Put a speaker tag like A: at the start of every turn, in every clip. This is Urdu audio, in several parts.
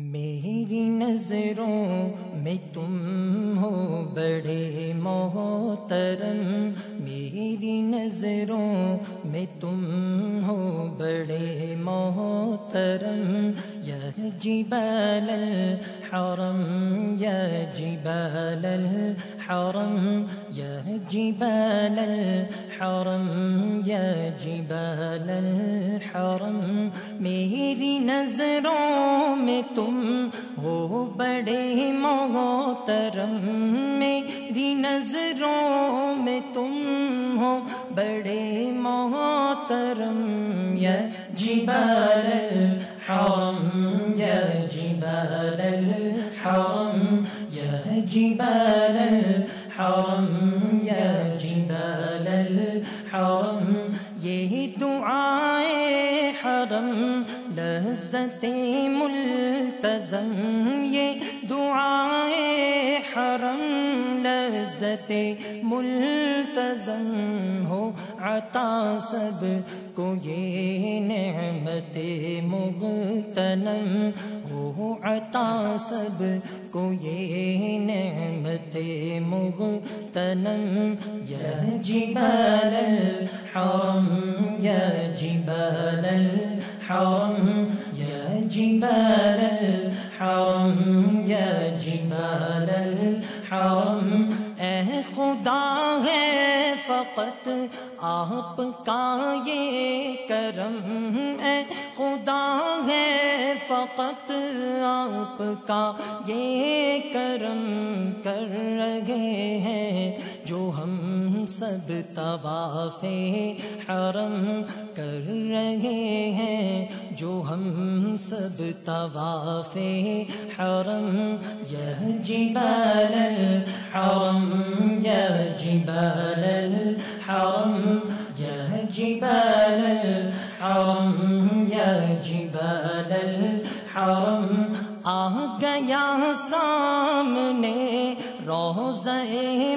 A: میری نظروں میں تم ہو بڑے محترم۔ میری نظروں میں تم ہو بڑے محترم۔ یا جبال الحرم، یا جبال الحرم۔ یا جبال الحرم، یا جبال الحرم، میری نظروں میں تم ہو بڑے محترم، میری نظروں میں تم ہو بڑے محترم، یا جبال الحرم، یا جبال الحرم، یا جبال الحرم یہی دعائیں حرم لذت ملتزم یہ دعائیں حرم لذت ملتزم۔ عطا سب کو یہ نعمت مغتنم ہو عطا سب کو یہ نعمت مغتنم۔ یا جبال الحرم، یا جبال الحرم، یا جبال الحرم، یا جبال الحرم۔ فقط آپ کا یہ کرم اے خدا ہے فقط آپ کا یہ کرم کر رہے ہیں۔ جو ہم سب طواف حرم کر رہے ہیں۔ جو ہم سب طواف حرم یہ جبال الحرم یا جبال الحرم يا جبال الحرم يا جبال الحرم. آ گیا سامنے روزے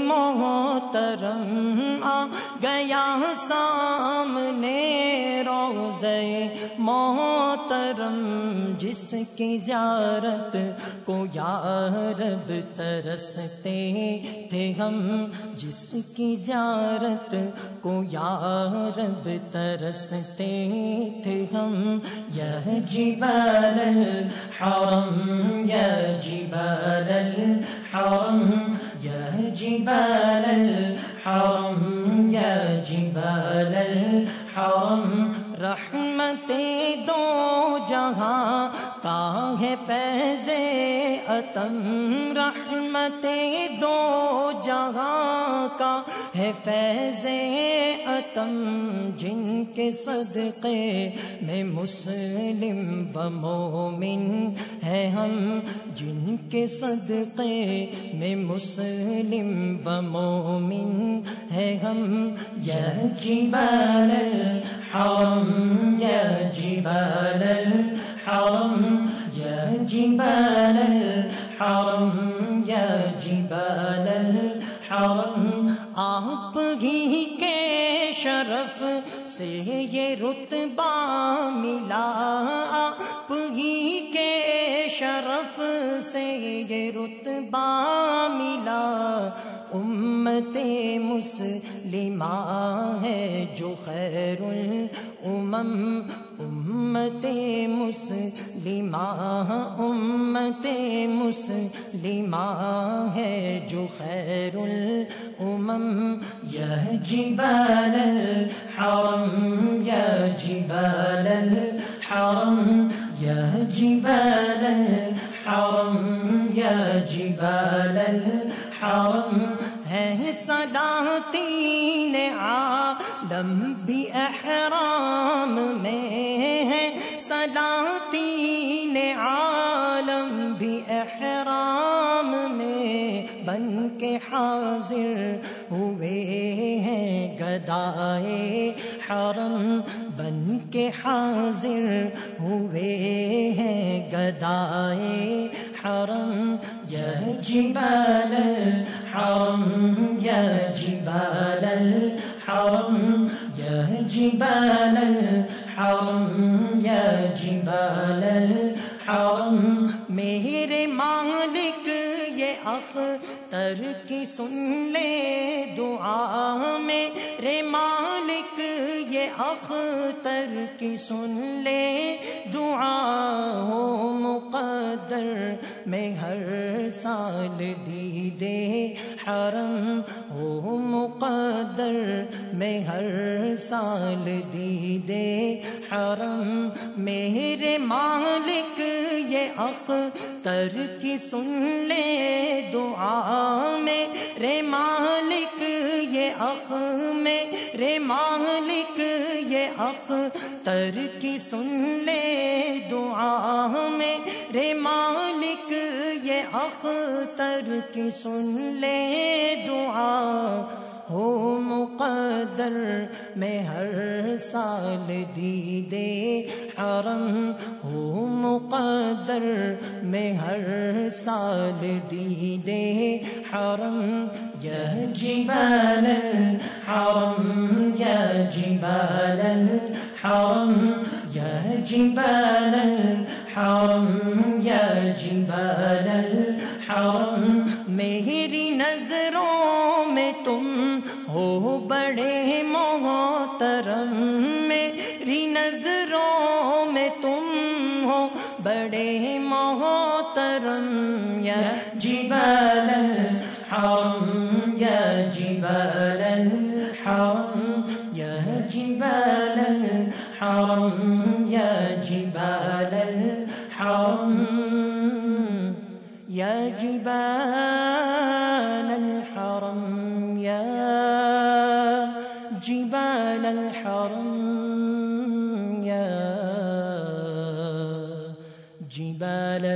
A: محترم، جس کی زیارت کو یا رب ترستے تھے ہم، جس کی زیارت کو یا رب ترستے تھے ہم، یہ جبال الحرم یا جبال الحرم یا جبال الحرم یا جبال الحرم رحمت دو جہاں کا ہے فیض اتم؟ رحمت دو جہاں کا ہے فیض اتم؟ جن کے صدقے میں مسلم و مومن ہے ہم، جن کے صدقے میں مسلم و مومن ہے ہم۔ یہ جبال الحرم یا جبال الحرم الحرم يا جبال الحرم يا جبال الحرم. آپ ہی کے شرف سے یہ رتبہ ملا رتبہ ملا۔ امت مسلمہ ہے جو خیر الامم امت مسلمہ امت مسلمہ ہے جو خیر الامم یا جبال الحرم، یا جبال الحرم۔ یا جبال الحرم۔ جبال الحرم ہے سلاطین عالم بھی احرام میں ہے سلاطین عالم بھی احرام میں بن کے حاضر ہوئے ہیں گدائے حرم بن کے حاضر ہوئے ہیں گدائے الحرم يا جبال الحرم يا جبال الحرم يا جبال الحرم يا جبال الحرم۔ حرم میرے مالک اختر کی سن لے دعا میرے مالک، یہ اختر کی سن لے دعا ہو مقدر میں ہر سال دی دے حرم ہو مقدر میں ہر سال دی دے حرم، میرے مالک، یہ اختر تر کی سن لے دعا میں۔ رے مالک، یہ اخ میں۔ رے مالک، یہ اختر کی سن لے دعا میں۔ رے مالک، یہ اختر کی سن لے دعا۔ ہو مقدر میں ہر سال دی دے حرم، ہو مقدر میں ہر سال دی دے حرم یا جبال الحرم یا جبال الحرم یا جبال الحرم یا جبال بڑے محترم یا جبال الحرم یا جبال الحرم یا جبال الحرم جبالا